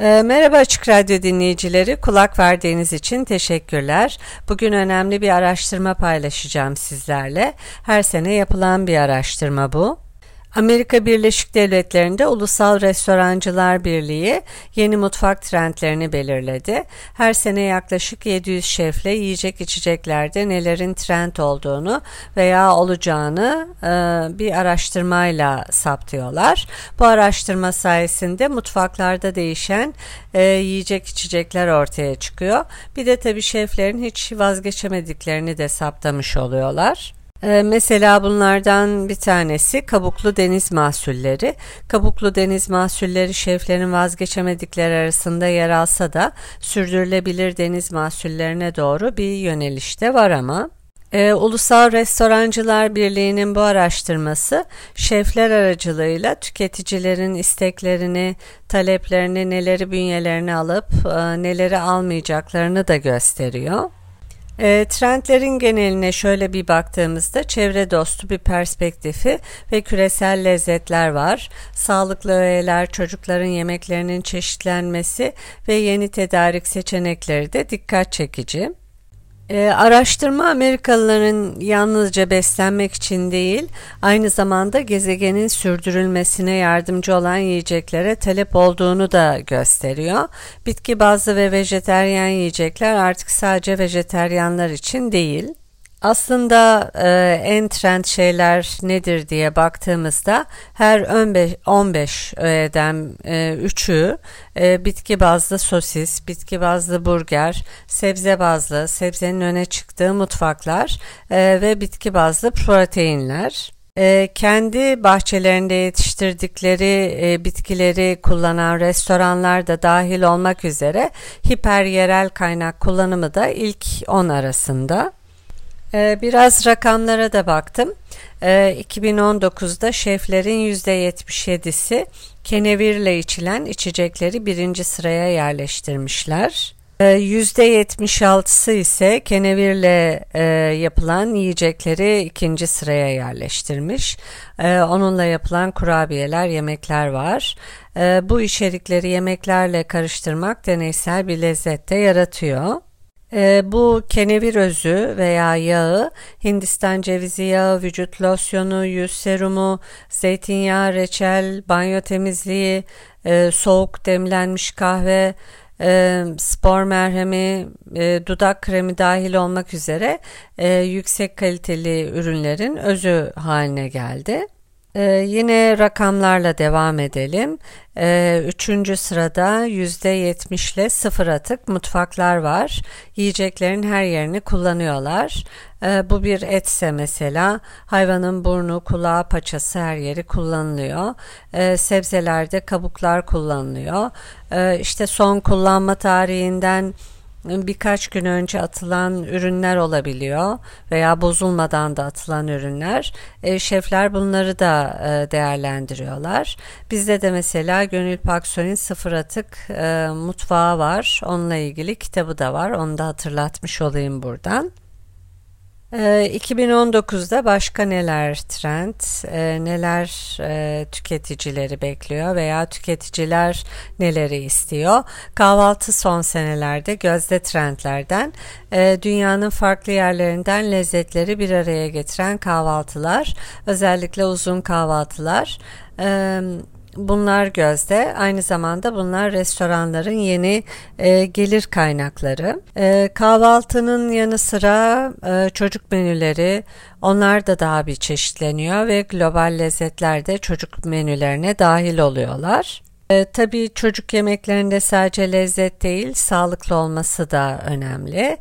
Ee, merhaba Açık Radyo dinleyicileri, kulak verdiğiniz için teşekkürler. Bugün önemli bir araştırma paylaşacağım sizlerle. Her sene yapılan bir araştırma bu. Amerika Birleşik Devletleri'nde Ulusal Restorancılar Birliği yeni mutfak trendlerini belirledi. Her sene yaklaşık 700 şefle yiyecek içeceklerde nelerin trend olduğunu veya olacağını e, bir araştırmayla saptıyorlar. Bu araştırma sayesinde mutfaklarda değişen e, yiyecek içecekler ortaya çıkıyor. Bir de tabii şeflerin hiç vazgeçemediklerini de saptamış oluyorlar. Ee, mesela bunlardan bir tanesi kabuklu deniz mahsulleri. Kabuklu deniz mahsulleri şeflerin vazgeçemedikleri arasında yer alsa da sürdürülebilir deniz mahsullerine doğru bir yönelişte var ama ee, Ulusal Restorancılar Birliği'nin bu araştırması şefler aracılığıyla tüketicilerin isteklerini, taleplerini, neleri bünyelerine alıp e, neleri almayacaklarını da gösteriyor. E, trendlerin geneline şöyle bir baktığımızda çevre dostu bir perspektifi ve küresel lezzetler var. Sağlıklı öğeler, çocukların yemeklerinin çeşitlenmesi ve yeni tedarik seçenekleri de dikkat çekici. E, araştırma Amerikalıların yalnızca beslenmek için değil, aynı zamanda gezegenin sürdürülmesine yardımcı olan yiyeceklere talep olduğunu da gösteriyor. Bitki bazlı ve vejeteryan yiyecekler artık sadece vejeteryanlar için değil. Aslında e, en trend şeyler nedir diye baktığımızda her 15, 15 öğeden e, 3'ü e, bitki bazlı sosis, bitki bazlı burger, sebze bazlı, sebzenin öne çıktığı mutfaklar e, ve bitki bazlı proteinler e, kendi bahçelerinde yetiştirdikleri e, bitkileri kullanan restoranlar da dahil olmak üzere hiper yerel kaynak kullanımı da ilk 10 arasında. Ee, biraz rakamlara da baktım. 2019'da ee, şeflerin %77'si kenevirle içilen içecekleri birinci sıraya yerleştirmişler. %76'sı ee, ise kenevirle e, yapılan yiyecekleri ikinci sıraya yerleştirmiş. Onunla yapılan kurabiyeler, yemekler var. Bu içerikleri yemeklerle karıştırmak deneysel bir lezzette yaratıyor. E, bu kenevir özü veya yağı Hindistan cevizi yağı, vücut losyonu, yüz serumu, zeytinyağı, reçel, banyo temizliği, e, soğuk demlenmiş kahve, e, spor merhemi, e, dudak kremi dahil olmak üzere yüksek kaliteli ürünlerin özü haline geldi. Ee, yine rakamlarla devam edelim. Ee, üçüncü sırada yüzde yetmişle sıfır atık mutfaklar var. Yiyeceklerin her yerini kullanıyorlar. Ee, bu bir etse mesela hayvanın burnu, kulağı, paçası her yeri kullanılıyor. Ee, sebzelerde kabuklar kullanılıyor. Ee, işte son kullanma tarihinden birkaç gün önce atılan ürünler olabiliyor veya bozulmadan da atılan ürünler. E, şefler bunları da e, değerlendiriyorlar. Bizde de mesela Gönül Paksoy'un sıfır atık e, mutfağı var. Onunla ilgili kitabı da var. Onu da hatırlatmış olayım buradan. 2019'da ee, başka neler trend, e, neler e, tüketicileri bekliyor veya tüketiciler neleri istiyor? Kahvaltı son senelerde gözde trendlerden e, dünyanın farklı yerlerinden lezzetleri bir araya getiren kahvaltılar, özellikle uzun kahvaltılar bunlar gözde. Aynı zamanda bunlar restoranların yeni e, gelir kaynakları. E, kahvaltının yanı sıra e, çocuk menüleri onlar da daha bir çeşitleniyor ve global lezzetler de çocuk menülerine dahil oluyorlar. E, tabii çocuk yemeklerinde sadece lezzet değil, sağlıklı olması da önemli.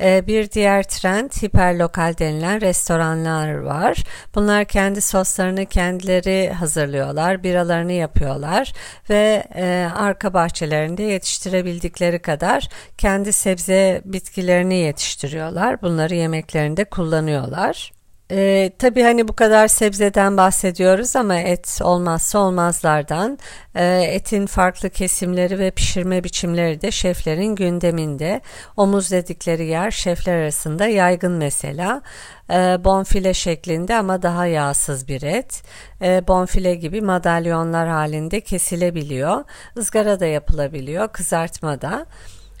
E, bir diğer trend hiperlokal denilen restoranlar var. Bunlar kendi soslarını kendileri hazırlıyorlar, biralarını yapıyorlar ve e, arka bahçelerinde yetiştirebildikleri kadar kendi sebze bitkilerini yetiştiriyorlar. Bunları yemeklerinde kullanıyorlar. Ee, tabii hani bu kadar sebzeden bahsediyoruz ama et olmazsa olmazlardan. Ee, etin farklı kesimleri ve pişirme biçimleri de şeflerin gündeminde. Omuz dedikleri yer şefler arasında yaygın mesela. Ee, bonfile şeklinde ama daha yağsız bir et. Ee, bonfile gibi madalyonlar halinde kesilebiliyor. Izgara da yapılabiliyor, kızartma da.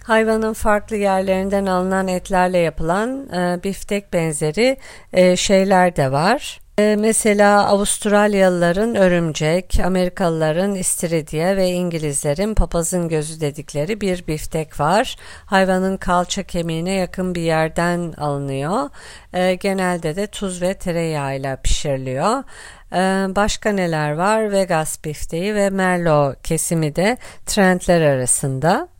Hayvanın farklı yerlerinden alınan etlerle yapılan e, biftek benzeri e, şeyler de var. E, mesela Avustralyalıların örümcek, Amerikalıların istiridye ve İngilizlerin papazın gözü dedikleri bir biftek var. Hayvanın kalça kemiğine yakın bir yerden alınıyor. E, genelde de tuz ve tereyağıyla pişiriliyor. E, başka neler var? Vegas bifteği ve Merlot kesimi de trendler arasında.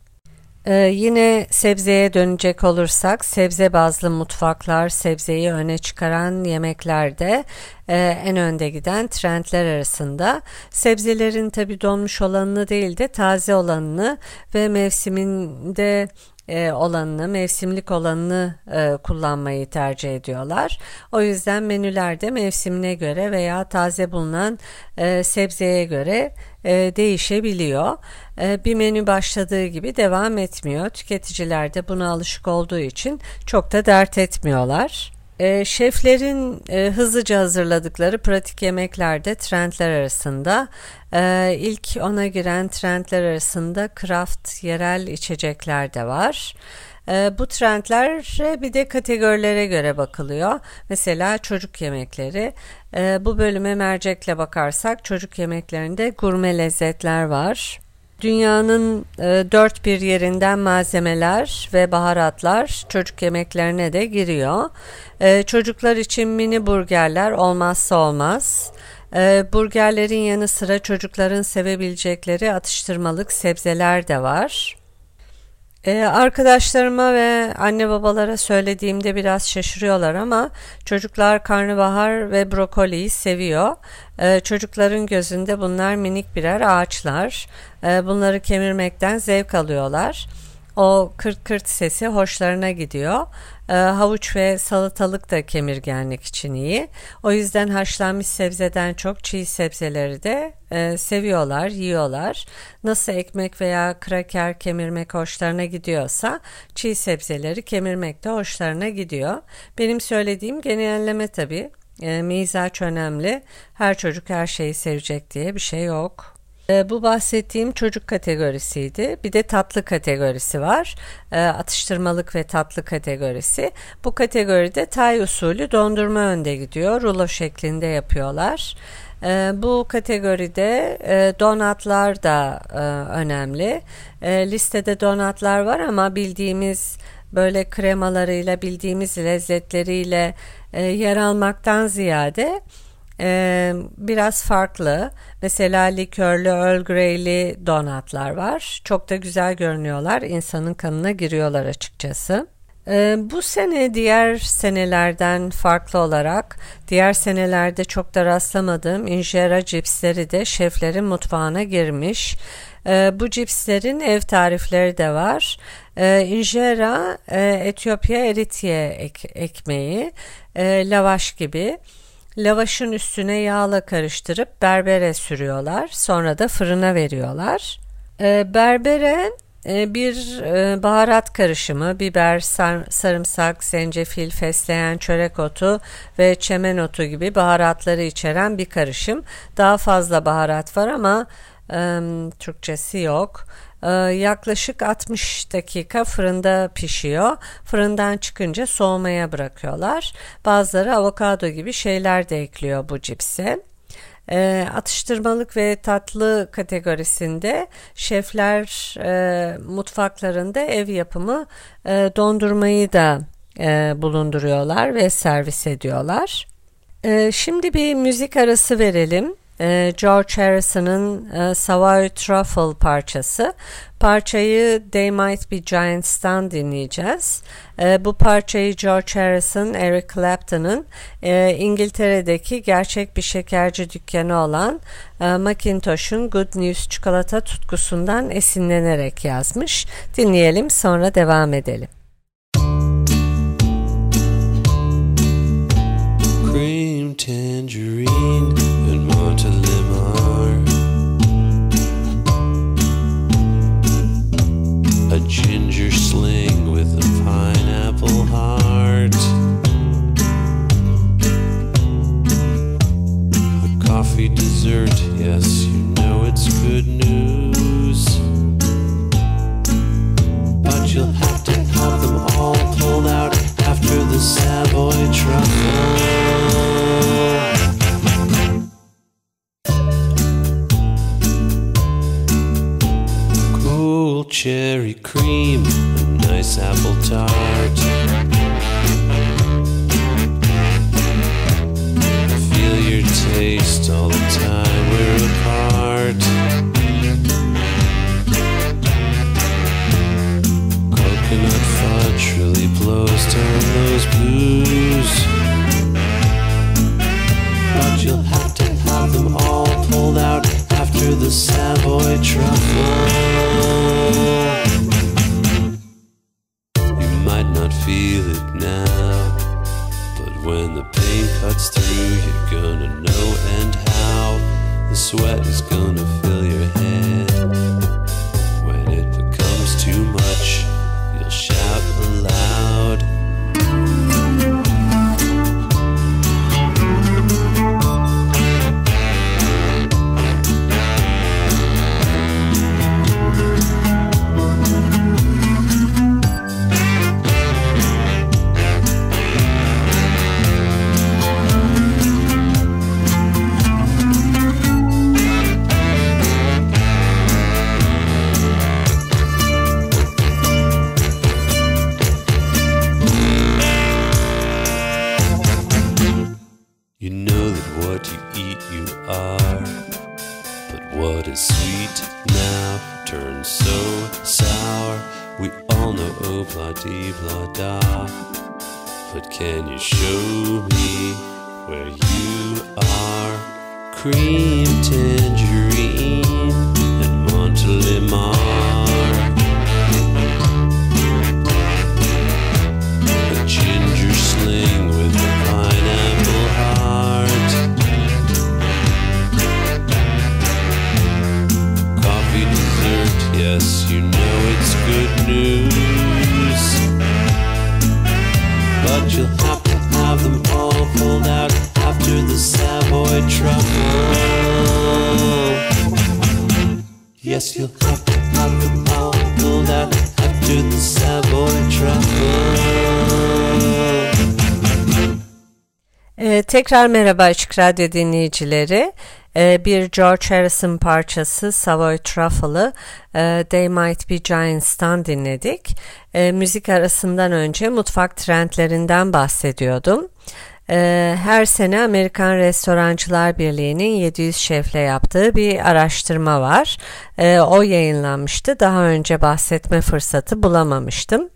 Ee, yine sebzeye dönecek olursak sebze bazlı mutfaklar sebzeyi öne çıkaran yemeklerde e, en önde giden trendler arasında. Sebzelerin tabi donmuş olanını değil de taze olanını ve mevsiminde e, olanını, mevsimlik olanını e, kullanmayı tercih ediyorlar. O yüzden menülerde mevsimine göre veya taze bulunan e, sebzeye göre değişebiliyor. Bir menü başladığı gibi devam etmiyor. Tüketiciler de buna alışık olduğu için çok da dert etmiyorlar. E, şeflerin e, hızlıca hazırladıkları pratik yemeklerde trendler arasında e, ilk ona giren trendler arasında craft yerel içecekler de var. E, bu trendlere bir de kategorilere göre bakılıyor. Mesela çocuk yemekleri. E, bu bölüme mercekle bakarsak çocuk yemeklerinde gurme lezzetler var. Dünyanın e, dört bir yerinden malzemeler ve baharatlar çocuk yemeklerine de giriyor. E, çocuklar için mini burgerler olmazsa olmaz. E, burgerlerin yanı sıra çocukların sevebilecekleri atıştırmalık sebzeler de var. Ee, arkadaşlarıma ve anne babalara söylediğimde biraz şaşırıyorlar ama çocuklar karnabahar ve brokoliyi seviyor. Ee, çocukların gözünde bunlar minik birer ağaçlar. Ee, bunları kemirmekten zevk alıyorlar. O kırt kırt sesi hoşlarına gidiyor. E, havuç ve salatalık da kemirgenlik için iyi. O yüzden haşlanmış sebzeden çok çiğ sebzeleri de e, seviyorlar, yiyorlar. Nasıl ekmek veya kraker kemirmek hoşlarına gidiyorsa çiğ sebzeleri kemirmek de hoşlarına gidiyor. Benim söylediğim genelleme tabii. E, mizaç önemli. Her çocuk her şeyi sevecek diye bir şey yok. E, bu bahsettiğim çocuk kategorisiydi. Bir de tatlı kategorisi var. E, atıştırmalık ve tatlı kategorisi. Bu kategoride Tay usulü dondurma önde gidiyor. Rulo şeklinde yapıyorlar. E, bu kategoride e, donatlar da e, önemli. Listede donatlar var ama bildiğimiz böyle kremalarıyla bildiğimiz lezzetleriyle e, yer almaktan ziyade ee, biraz farklı. Mesela likörlü, Earl Grey'li donatlar var. Çok da güzel görünüyorlar. İnsanın kanına giriyorlar açıkçası. Ee, bu sene diğer senelerden farklı olarak diğer senelerde çok da rastlamadığım injera cipsleri de şeflerin mutfağına girmiş. Ee, bu cipslerin ev tarifleri de var. Ee, injera e, Etiyopya eritye ek, ekmeği, e, lavaş gibi. Lavaşın üstüne yağla karıştırıp berbere sürüyorlar. Sonra da fırına veriyorlar. E, berbere e, bir e, baharat karışımı, biber, sar, sarımsak, zencefil, fesleğen, çörek otu ve çemen otu gibi baharatları içeren bir karışım. Daha fazla baharat var ama Türkçesi yok. Ee, yaklaşık 60 dakika fırında pişiyor. Fırından çıkınca soğumaya bırakıyorlar. Bazıları avokado gibi şeyler de ekliyor bu cipse. E, atıştırmalık ve tatlı kategorisinde şefler e, mutfaklarında ev yapımı e, dondurmayı da e, bulunduruyorlar ve servis ediyorlar. E, şimdi bir müzik arası verelim. E, George Harrison'ın e, Savoy Truffle parçası. Parçayı They Might Be Giants'tan dinleyeceğiz. E, bu parçayı George Harrison, Eric Clapton'ın e, İngiltere'deki gerçek bir şekerci dükkanı olan e, Macintosh'un Good News çikolata tutkusundan esinlenerek yazmış. Dinleyelim sonra devam edelim. Cream tangerine dessert, yes, you know it's good news. But you'll have to have them all pulled out after the Savoy truffle. Cherry cream, a nice apple tart. Taste all the time we're apart. Coconut fudge really blows down those blues. But you'll have to have them all pulled out after the Savoy truffle. Sweat is gonna fill your what is sweet now turns so sour. We all know oh blah dee blah da. But can you show me where you are? Cream tangerine and Montelimar. Savoy truffle. Yes, you'll have to them all pulled out after the Savoy truffle. Ee, tekrar merhaba Açık Radyo dinleyicileri. Ee, bir George Harrison parçası Savoy Truffle'ı e, They Might Be Giants'tan dinledik. E, müzik arasından önce mutfak trendlerinden bahsediyordum. E, her sene Amerikan Restorancılar Birliği'nin 700 şefle yaptığı bir araştırma var. E, o yayınlanmıştı. Daha önce bahsetme fırsatı bulamamıştım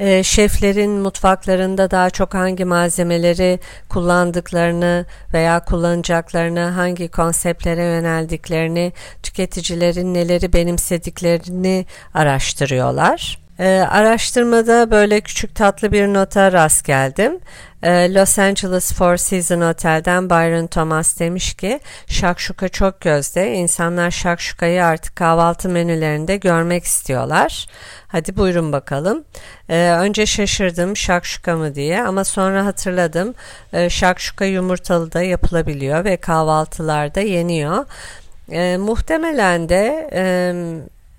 e, şeflerin mutfaklarında daha çok hangi malzemeleri kullandıklarını veya kullanacaklarını, hangi konseptlere yöneldiklerini, tüketicilerin neleri benimsediklerini araştırıyorlar. E, araştırmada böyle küçük tatlı bir nota rast geldim. E, Los Angeles Four Seasons Otel'den Byron Thomas demiş ki şakşuka çok gözde. İnsanlar şakşukayı artık kahvaltı menülerinde görmek istiyorlar. Hadi buyurun bakalım. E, önce şaşırdım şakşuka mı diye ama sonra hatırladım. E, şakşuka yumurtalı da yapılabiliyor ve kahvaltılarda yeniyor. E, muhtemelen de e,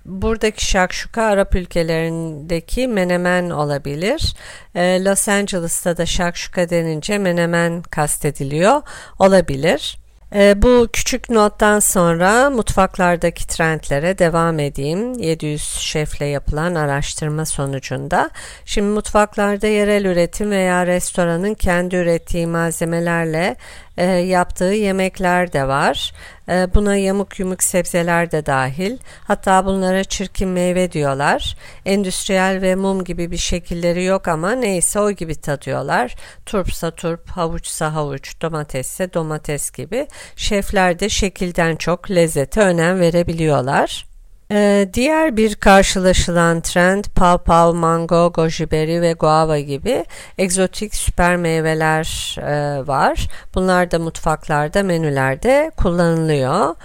Buradaki şakşuka Arap ülkelerindeki menemen olabilir. E, Los Angeles'ta da şakşuka denince menemen kastediliyor olabilir. E, bu küçük nottan sonra mutfaklardaki trendlere devam edeyim. 700 şefle yapılan araştırma sonucunda. Şimdi mutfaklarda yerel üretim veya restoranın kendi ürettiği malzemelerle e, yaptığı yemekler de var. E, buna yamuk yumuk sebzeler de dahil. Hatta bunlara çirkin meyve diyorlar. Endüstriyel ve mum gibi bir şekilleri yok ama neyse o gibi tadıyorlar. Turpsa turp, havuçsa havuç, domatesse domates gibi. Şefler de şekilden çok lezzete önem verebiliyorlar. Ee, diğer bir karşılaşılan trend pawpaw, mango, goji berry ve guava gibi egzotik süper meyveler e, var. Bunlar da mutfaklarda, menülerde kullanılıyor.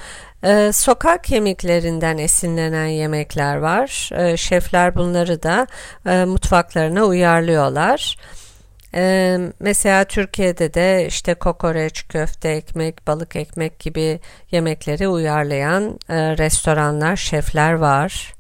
Ee, sokak yemeklerinden esinlenen yemekler var. Ee, şefler bunları da e, mutfaklarına uyarlıyorlar. Ee, mesela Türkiye'de de işte kokoreç, köfte ekmek, balık ekmek gibi yemekleri uyarlayan e, restoranlar, şefler var.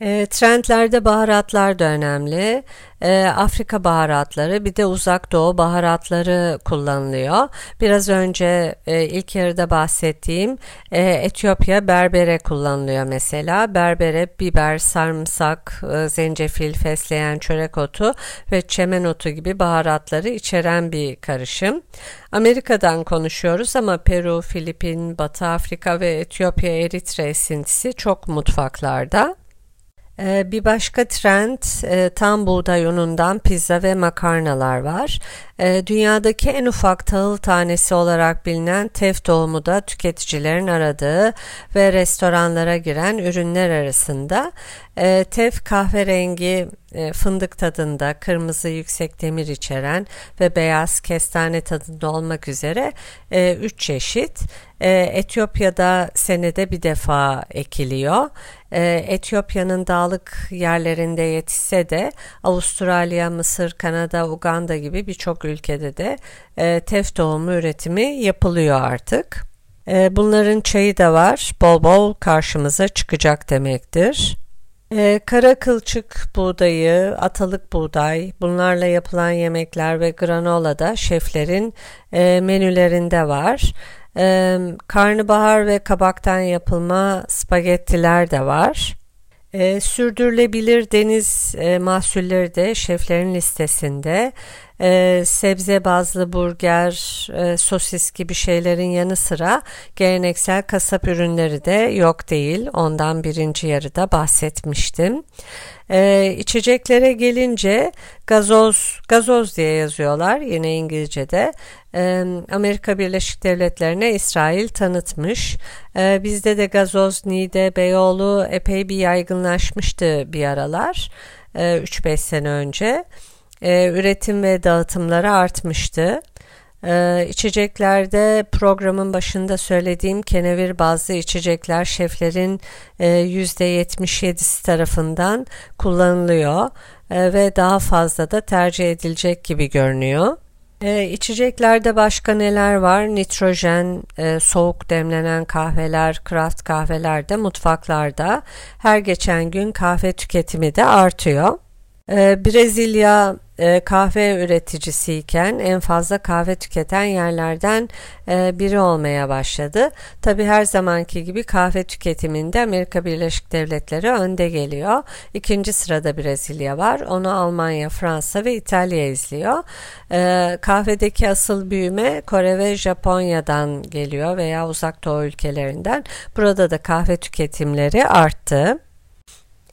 E, trendlerde baharatlar da önemli. E, Afrika baharatları bir de uzak doğu baharatları kullanılıyor. Biraz önce e, ilk yarıda bahsettiğim e, Etiyopya berbere kullanılıyor mesela. Berbere biber, sarımsak, e, zencefil, fesleğen, çörek otu ve çemen otu gibi baharatları içeren bir karışım. Amerika'dan konuşuyoruz ama Peru, Filipin, Batı Afrika ve Etiyopya Eritre esintisi çok mutfaklarda. Ee, bir başka trend e, tam buğday unundan pizza ve makarnalar var. Ee, dünyadaki en ufak tahıl tanesi olarak bilinen tef tohumu da tüketicilerin aradığı ve restoranlara giren ürünler arasında. Ee, tef kahverengi e, fındık tadında, kırmızı yüksek demir içeren ve beyaz kestane tadında olmak üzere 3 e, çeşit. Etiyopya'da senede bir defa ekiliyor. Etiyopya'nın dağlık yerlerinde yetişse de Avustralya, Mısır, Kanada, Uganda gibi birçok ülkede de e, tef tohumu üretimi yapılıyor artık. E, bunların çayı da var. Bol bol karşımıza çıkacak demektir. Ee, kara kılçık buğdayı, atalık buğday, bunlarla yapılan yemekler ve granola da şeflerin e, menülerinde var. E, karnabahar ve kabaktan yapılma spagettiler de var. E, sürdürülebilir deniz e, mahsulleri de şeflerin listesinde. E, sebze bazlı burger, e, sosis gibi şeylerin yanı sıra geleneksel kasap ürünleri de yok değil. Ondan birinci yarıda bahsetmiştim. E, içeceklere gelince gazoz, gazoz diye yazıyorlar yine İngilizce'de. E, Amerika Birleşik Devletleri'ne İsrail tanıtmış. E, bizde de gazoz, Nide, Beyoğlu epey bir yaygınlaşmıştı bir aralar. E, 3-5 sene önce. E, üretim ve dağıtımları artmıştı. Ee, içeceklerde programın başında söylediğim kenevir bazlı içecekler şeflerin e, %77'si tarafından kullanılıyor e, ve daha fazla da tercih edilecek gibi görünüyor. E, içeceklerde başka neler var? Nitrojen, e, soğuk demlenen kahveler, craft kahveler de mutfaklarda her geçen gün kahve tüketimi de artıyor. E, Brezilya e, kahve üreticisiyken en fazla kahve tüketen yerlerden e, biri olmaya başladı. Tabi her zamanki gibi kahve tüketiminde Amerika Birleşik Devletleri önde geliyor. İkinci sırada Brezilya var. Onu Almanya, Fransa ve İtalya izliyor. E, kahvedeki asıl büyüme Kore ve Japonya'dan geliyor veya uzak doğu ülkelerinden. Burada da kahve tüketimleri arttı.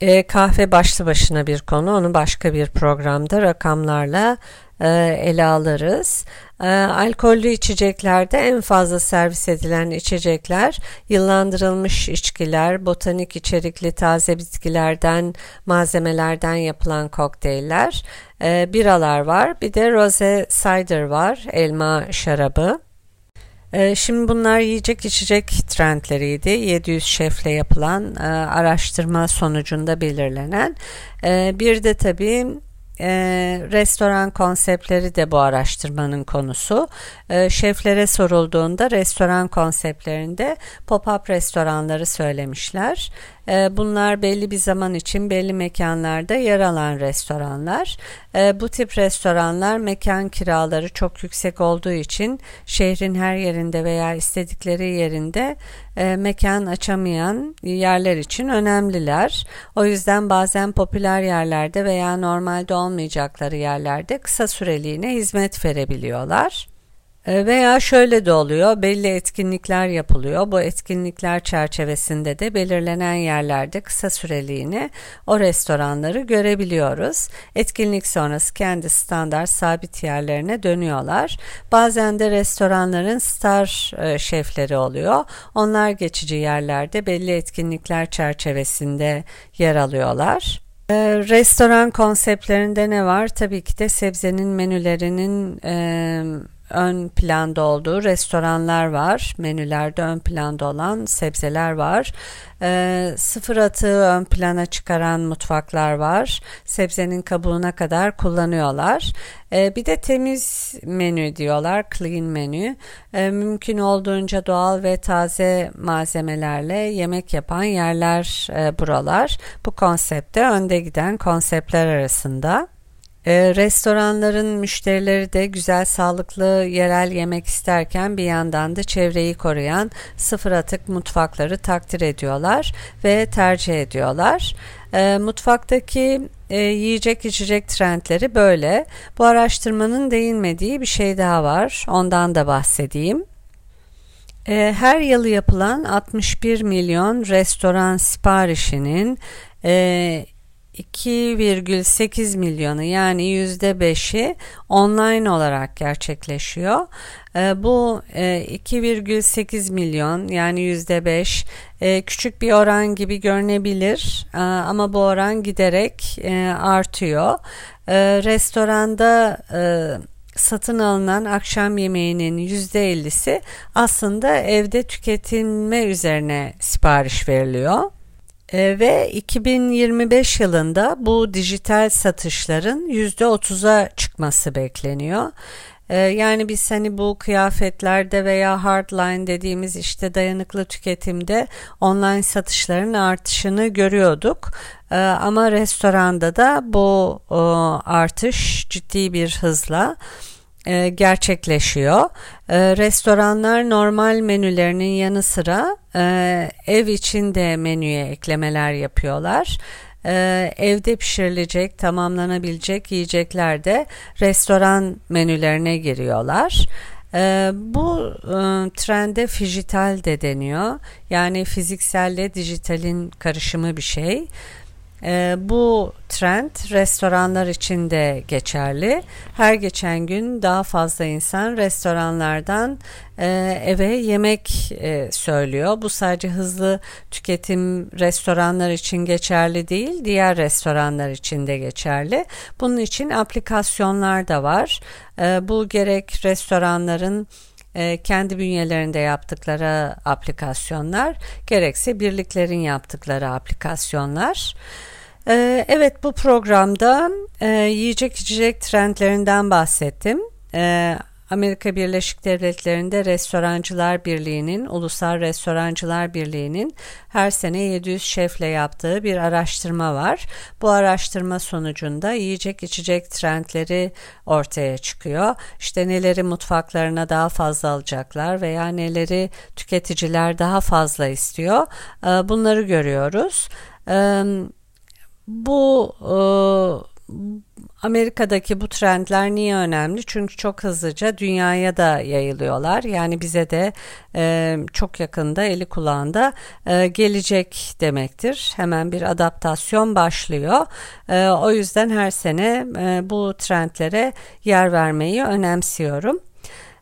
E, kahve başlı başına bir konu. Onu başka bir programda rakamlarla e, ele alırız. E, alkollü içeceklerde en fazla servis edilen içecekler yıllandırılmış içkiler, botanik içerikli taze bitkilerden, malzemelerden yapılan kokteyller, e, biralar var. Bir de rose cider var, elma şarabı. Ee, şimdi bunlar yiyecek içecek trendleriydi. 700 şefle yapılan e, araştırma sonucunda belirlenen. E, bir de tabii e, restoran konseptleri de bu araştırmanın konusu. E, şeflere sorulduğunda restoran konseptlerinde pop-up restoranları söylemişler. E, bunlar belli bir zaman için belli mekanlarda yer alan restoranlar. E, bu tip restoranlar mekan kiraları çok yüksek olduğu için şehrin her yerinde veya istedikleri yerinde e, mekan açamayan yerler için önemliler. O yüzden bazen popüler yerlerde veya normalde olmayacakları yerlerde kısa süreliğine hizmet verebiliyorlar. E, veya şöyle de oluyor, belli etkinlikler yapılıyor. Bu etkinlikler çerçevesinde de belirlenen yerlerde kısa süreliğine o restoranları görebiliyoruz. Etkinlik sonrası kendi standart sabit yerlerine dönüyorlar. Bazen de restoranların star e, şefleri oluyor. Onlar geçici yerlerde belli etkinlikler çerçevesinde yer alıyorlar. E, restoran konseptlerinde ne var? Tabii ki de sebzenin menülerinin e, ön planda olduğu restoranlar var. Menülerde ön planda olan sebzeler var. E, sıfır atığı ön plana çıkaran mutfaklar var. Sebzenin kabuğuna kadar kullanıyorlar. E, bir de temiz menü diyorlar, clean menü. E, mümkün olduğunca doğal ve taze malzemelerle yemek yapan yerler e, buralar. Bu konsepte önde giden konseptler arasında. E, restoranların müşterileri de güzel sağlıklı yerel yemek isterken bir yandan da çevreyi koruyan sıfır atık mutfakları takdir ediyorlar ve tercih ediyorlar. E, mutfaktaki e, yiyecek içecek trendleri böyle. Bu araştırmanın değinmediği bir şey daha var. Ondan da bahsedeyim. Her yıl yapılan 61 milyon restoran siparişinin 2,8 milyonu yani %5'i online olarak gerçekleşiyor. Ee, bu 2,8 e, milyon yani %5 e, küçük bir oran gibi görünebilir e, ama bu oran giderek artıyor. Restoranda satın alınan akşam yemeğinin %50'si aslında evde tüketilme üzerine sipariş veriliyor. E, ve 2025 yılında bu dijital satışların %30'a çıkması bekleniyor. E, yani biz hani bu kıyafetlerde veya hardline dediğimiz işte dayanıklı tüketimde online satışların artışını görüyorduk. E, ama restoranda da bu e, artış ciddi bir hızla e, gerçekleşiyor. E, restoranlar normal menülerinin yanı sıra e, ev içinde menüye eklemeler yapıyorlar. Ee, evde pişirilecek, tamamlanabilecek yiyecekler de restoran menülerine giriyorlar. Bu e, trende fijital de deniyor. Yani fizikselle dijitalin karışımı bir şey. E, bu trend restoranlar için de geçerli. Her geçen gün daha fazla insan restoranlardan e, eve yemek e, söylüyor. Bu sadece hızlı tüketim restoranlar için geçerli değil, diğer restoranlar için de geçerli. Bunun için aplikasyonlar da var. E, bu gerek restoranların kendi bünyelerinde yaptıkları aplikasyonlar gerekse birliklerin yaptıkları aplikasyonlar. E, evet bu programda e, yiyecek içecek trendlerinden bahsettim. Amerika Birleşik Devletleri'nde Restorancılar Birliği'nin, Ulusal Restorancılar Birliği'nin her sene 700 şefle yaptığı bir araştırma var. Bu araştırma sonucunda yiyecek içecek trendleri ortaya çıkıyor. İşte neleri mutfaklarına daha fazla alacaklar veya neleri tüketiciler daha fazla istiyor. Bunları görüyoruz. Bu Amerika'daki bu trendler niye önemli? Çünkü çok hızlıca dünyaya da yayılıyorlar. Yani bize de e, çok yakında eli kulağında e, gelecek demektir. Hemen bir adaptasyon başlıyor. E, o yüzden her sene e, bu trendlere yer vermeyi önemsiyorum.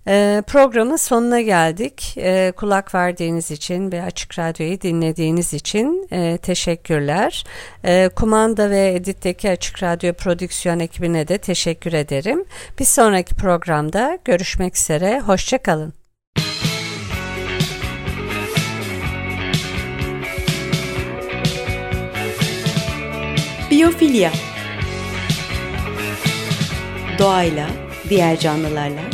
E, programın sonuna geldik. E, kulak verdiğiniz için ve Açık Radyo'yu dinlediğiniz için e, teşekkürler. E, kumanda ve editteki Açık Radyo prodüksiyon ekibine de teşekkür ederim. Bir sonraki programda görüşmek üzere. Hoşçakalın. Biyofilya Doğayla, diğer canlılarla